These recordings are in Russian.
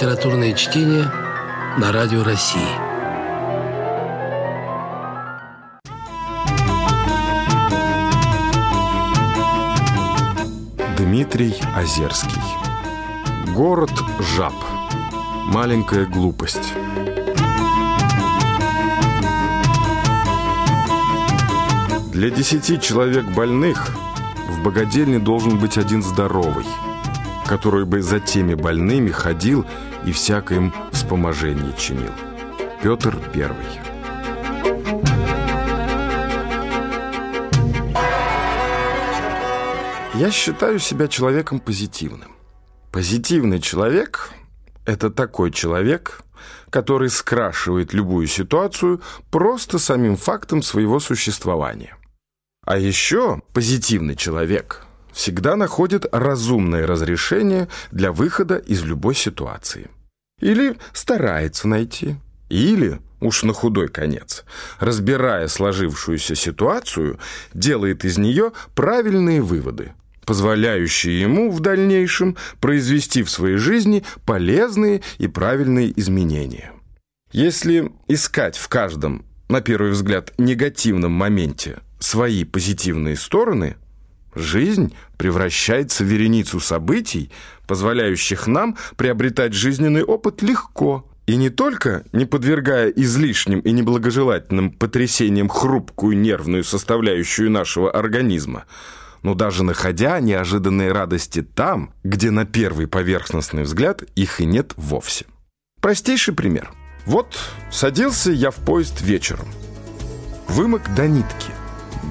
Литературное чтение на Радио России. Дмитрий Озерский. Город жаб. Маленькая глупость. Для десяти человек больных в богадельне должен быть один здоровый, который бы за теми больными ходил и всякое им вспоможение чинил. Петр Первый. Я считаю себя человеком позитивным. Позитивный человек – это такой человек, который скрашивает любую ситуацию просто самим фактом своего существования. А еще позитивный человек всегда находит разумное разрешение для выхода из любой ситуации. Или старается найти. Или, уж на худой конец, разбирая сложившуюся ситуацию, делает из нее правильные выводы, позволяющие ему в дальнейшем произвести в своей жизни полезные и правильные изменения. Если искать в каждом, на первый взгляд, негативном моменте свои позитивные стороны, жизнь превращается в вереницу событий, позволяющих нам приобретать жизненный опыт легко и не только не подвергая излишним и неблагожелательным потрясениям хрупкую нервную составляющую нашего организма, но даже находя неожиданные радости там, где на первый поверхностный взгляд их и нет вовсе. Простейший пример. Вот садился я в поезд вечером. Вымок до нитки.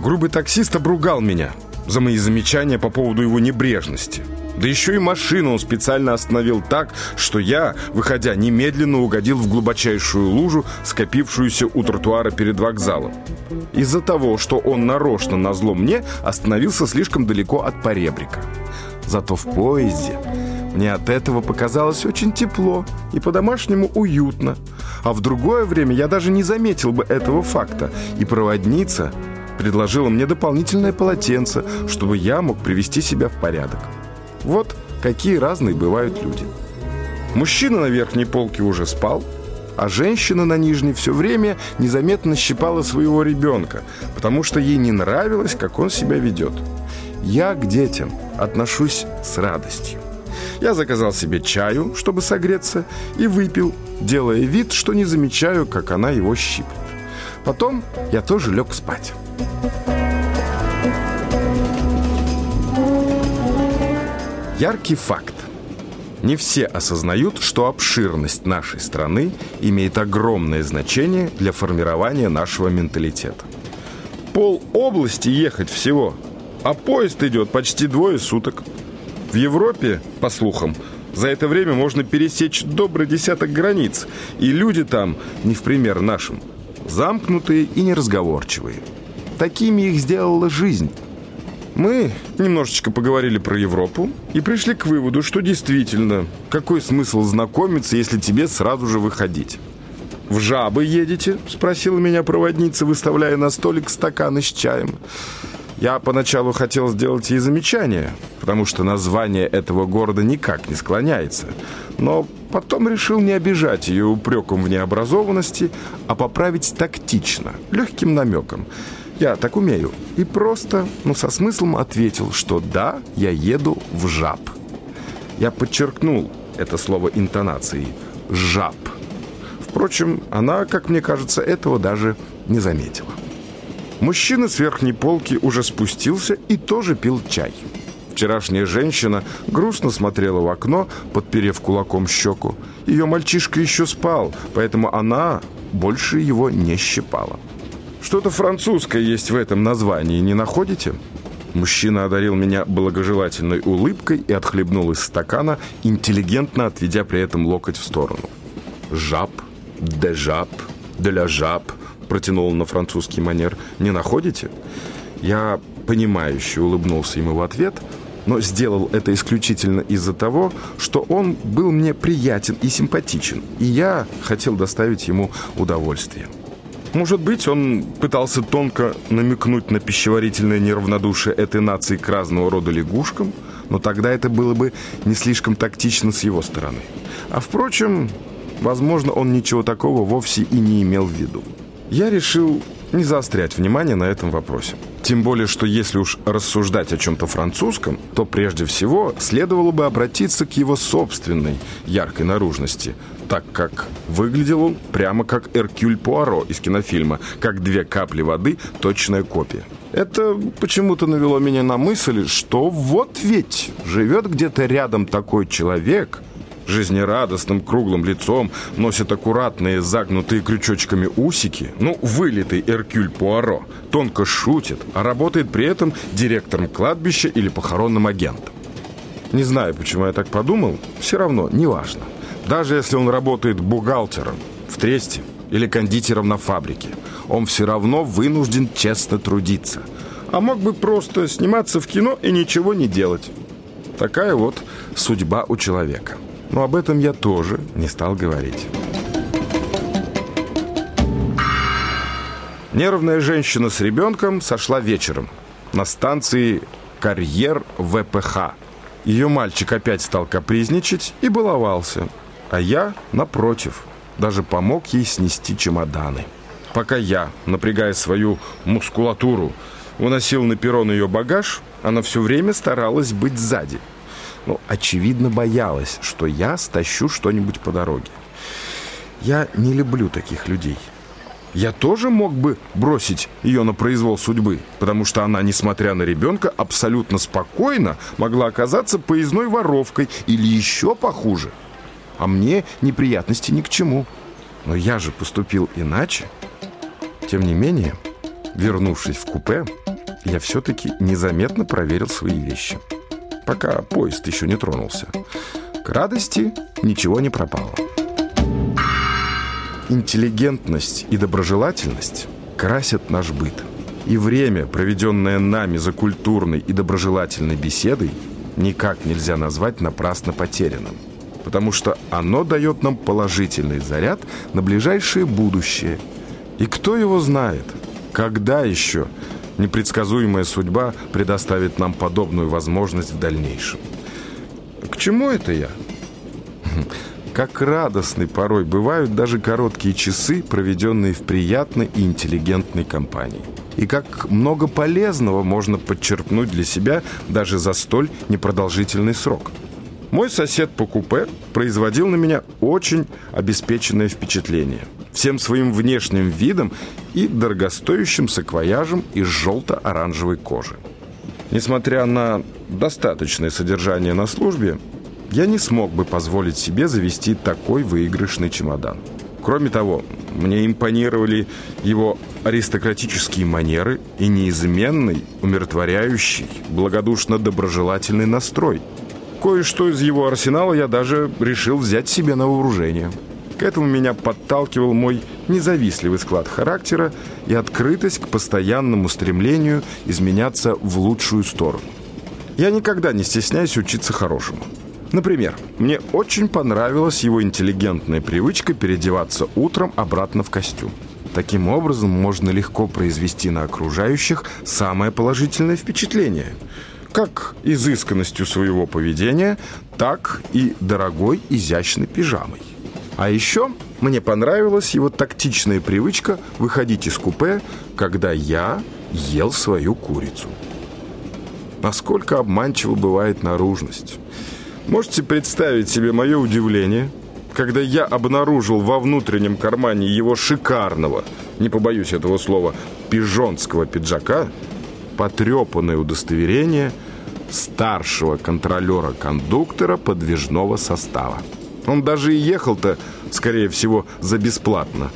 Грубый таксист обругал меня за мои замечания по поводу его небрежности. Да еще и машину он специально остановил так, что я, выходя, немедленно угодил в глубочайшую лужу, скопившуюся у тротуара перед вокзалом. Из-за того, что он нарочно назло мне остановился слишком далеко от поребрика. Зато в поезде мне от этого показалось очень тепло и по-домашнему уютно. А в другое время я даже не заметил бы этого факта, и проводница предложила мне дополнительное полотенце, чтобы я мог привести себя в порядок. Вот какие разные бывают люди. Мужчина на верхней полке уже спал, а женщина на нижней все время незаметно щипала своего ребенка, потому что ей не нравилось, как он себя ведет. Я к детям отношусь с радостью. Я заказал себе чаю, чтобы согреться, и выпил, делая вид, что не замечаю, как она его щиплет. Потом я тоже лег спать. Яркий факт. Не все осознают, что обширность нашей страны имеет огромное значение для формирования нашего менталитета. Пол области ехать всего, а поезд идет почти двое суток. В Европе, по слухам, за это время можно пересечь добрый десяток границ, и люди там, не в пример нашим, замкнутые и неразговорчивые. Такими их сделала жизнь. Мы немножечко поговорили про Европу и пришли к выводу, что действительно, какой смысл знакомиться, если тебе сразу же выходить? «В жабы едете?» – спросила меня проводница, выставляя на столик стаканы с чаем. Я поначалу хотел сделать ей замечание, потому что название этого города никак не склоняется. Но потом решил не обижать ее упреком в необразованности, а поправить тактично, легким намеком – я так умею. И просто, ну, со смыслом ответил, что да, я еду в жаб. Я подчеркнул это слово интонацией «жаб». Впрочем, она, как мне кажется, этого даже не заметила. Мужчина с верхней полки уже спустился и тоже пил чай. Вчерашняя женщина грустно смотрела в окно, подперев кулаком щеку. Ее мальчишка еще спал, поэтому она больше его не щипала. Что-то французское есть в этом названии, не находите? Мужчина одарил меня благожелательной улыбкой и отхлебнул из стакана, интеллигентно отведя при этом локоть в сторону. «Жаб, де жаб, де ля жаб», протянул на французский манер. «Не находите?» Я понимающе улыбнулся ему в ответ, но сделал это исключительно из-за того, что он был мне приятен и симпатичен, и я хотел доставить ему удовольствие. Может быть, он пытался тонко намекнуть на пищеварительное неравнодушие этой нации к разного рода лягушкам, но тогда это было бы не слишком тактично с его стороны. А впрочем, возможно, он ничего такого вовсе и не имел в виду. Я решил не заострять внимание на этом вопросе. Тем более, что если уж рассуждать о чем-то французском, то прежде всего следовало бы обратиться к его собственной яркой наружности, так как выглядел он прямо как Эркюль Пуаро из кинофильма, как две капли воды, точная копия. Это почему-то навело меня на мысль, что вот ведь живет где-то рядом такой человек, жизнерадостным круглым лицом, носит аккуратные загнутые крючочками усики, ну, вылитый Эркюль Пуаро, тонко шутит, а работает при этом директором кладбища или похоронным агентом. Не знаю, почему я так подумал, все равно, неважно. Даже если он работает бухгалтером в тресте или кондитером на фабрике, он все равно вынужден честно трудиться. А мог бы просто сниматься в кино и ничего не делать. Такая вот судьба у человека. Но об этом я тоже не стал говорить. Нервная женщина с ребенком сошла вечером на станции «Карьер ВПХ». Ее мальчик опять стал капризничать и баловался, а я, напротив, даже помог ей снести чемоданы. Пока я, напрягая свою мускулатуру, уносил на перрон ее багаж, она все время старалась быть сзади – ну, очевидно, боялась, что я стащу что-нибудь по дороге. Я не люблю таких людей. Я тоже мог бы бросить ее на произвол судьбы, потому что она, несмотря на ребенка, абсолютно спокойно могла оказаться поездной воровкой или еще похуже. А мне неприятности ни к чему. Но я же поступил иначе. Тем не менее, вернувшись в купе, я все-таки незаметно проверил свои вещи пока поезд еще не тронулся. К радости ничего не пропало. Интеллигентность и доброжелательность красят наш быт. И время, проведенное нами за культурной и доброжелательной беседой, никак нельзя назвать напрасно потерянным. Потому что оно дает нам положительный заряд на ближайшее будущее. И кто его знает, когда еще непредсказуемая судьба предоставит нам подобную возможность в дальнейшем. К чему это я? Как радостны порой бывают даже короткие часы, проведенные в приятной и интеллигентной компании. И как много полезного можно подчеркнуть для себя даже за столь непродолжительный срок. Мой сосед по купе производил на меня очень обеспеченное впечатление – всем своим внешним видом и дорогостоящим саквояжем из желто-оранжевой кожи. Несмотря на достаточное содержание на службе, я не смог бы позволить себе завести такой выигрышный чемодан. Кроме того, мне импонировали его аристократические манеры и неизменный, умиротворяющий, благодушно-доброжелательный настрой. Кое-что из его арсенала я даже решил взять себе на вооружение – к этому меня подталкивал мой независливый склад характера и открытость к постоянному стремлению изменяться в лучшую сторону. Я никогда не стесняюсь учиться хорошему. Например, мне очень понравилась его интеллигентная привычка переодеваться утром обратно в костюм. Таким образом, можно легко произвести на окружающих самое положительное впечатление. Как изысканностью своего поведения, так и дорогой изящной пижамой. А еще мне понравилась его тактичная привычка выходить из купе, когда я ел свою курицу. Насколько обманчива бывает наружность. Можете представить себе мое удивление, когда я обнаружил во внутреннем кармане его шикарного, не побоюсь этого слова, пижонского пиджака, потрепанное удостоверение старшего контролера-кондуктора подвижного состава. Он даже и ехал-то, скорее всего, за бесплатно.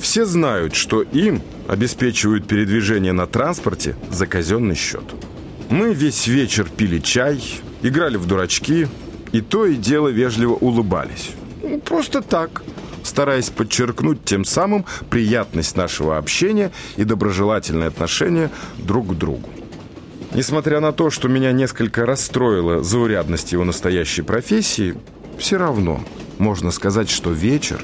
Все знают, что им обеспечивают передвижение на транспорте за казенный счет. Мы весь вечер пили чай, играли в дурачки, и то и дело вежливо улыбались. Ну, просто так, стараясь подчеркнуть тем самым приятность нашего общения и доброжелательное отношение друг к другу. Несмотря на то, что меня несколько расстроила заурядность его настоящей профессии, все равно можно сказать, что вечер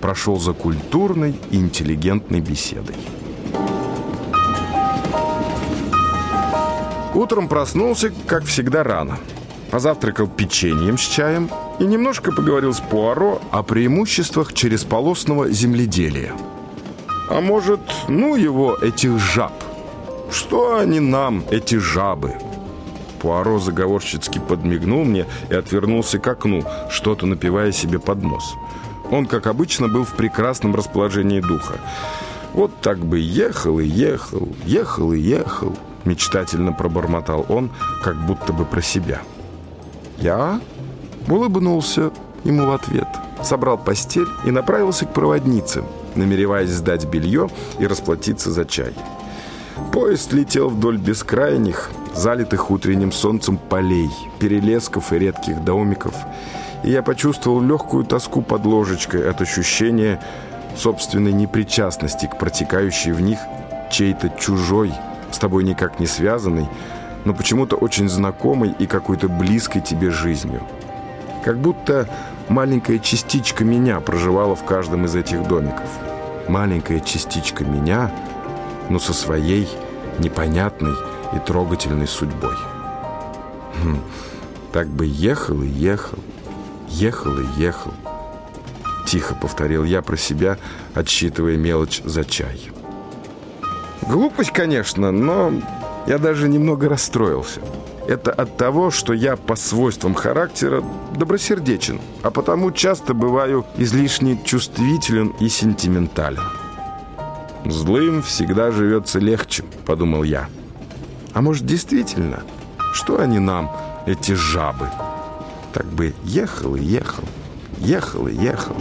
прошел за культурной и интеллигентной беседой. Утром проснулся, как всегда, рано. позавтракал печеньем с чаем и немножко поговорил с Пуаро о преимуществах чересполосного земледелия. А может, ну его, этих жаб? Что они нам, эти жабы? Пуаро заговорщицки подмигнул мне и отвернулся к окну, что-то напивая себе под нос. Он, как обычно, был в прекрасном расположении духа. Вот так бы ехал и ехал, ехал и ехал, мечтательно пробормотал он, как будто бы про себя. Я улыбнулся ему в ответ, собрал постель и направился к проводнице, намереваясь сдать белье и расплатиться за чай. Поезд летел вдоль бескрайних, залитых утренним солнцем полей, перелесков и редких домиков, и я почувствовал легкую тоску под ложечкой от ощущения собственной непричастности к протекающей в них чей-то чужой, с тобой никак не связанной, но почему-то очень знакомой и какой-то близкой тебе жизнью. Как будто маленькая частичка меня проживала в каждом из этих домиков. Маленькая частичка меня, но со своей непонятной и трогательной судьбой. Хм, так бы ехал и ехал, ехал и ехал. Тихо повторил я про себя, отсчитывая мелочь за чай. Глупость, конечно, но я даже немного расстроился. Это от того, что я по свойствам характера добросердечен, а потому часто бываю излишне чувствителен и сентиментален. «Злым всегда живется легче», — подумал я. «А может, действительно, что они нам, эти жабы?» Так бы ехал и ехал, ехал и ехал.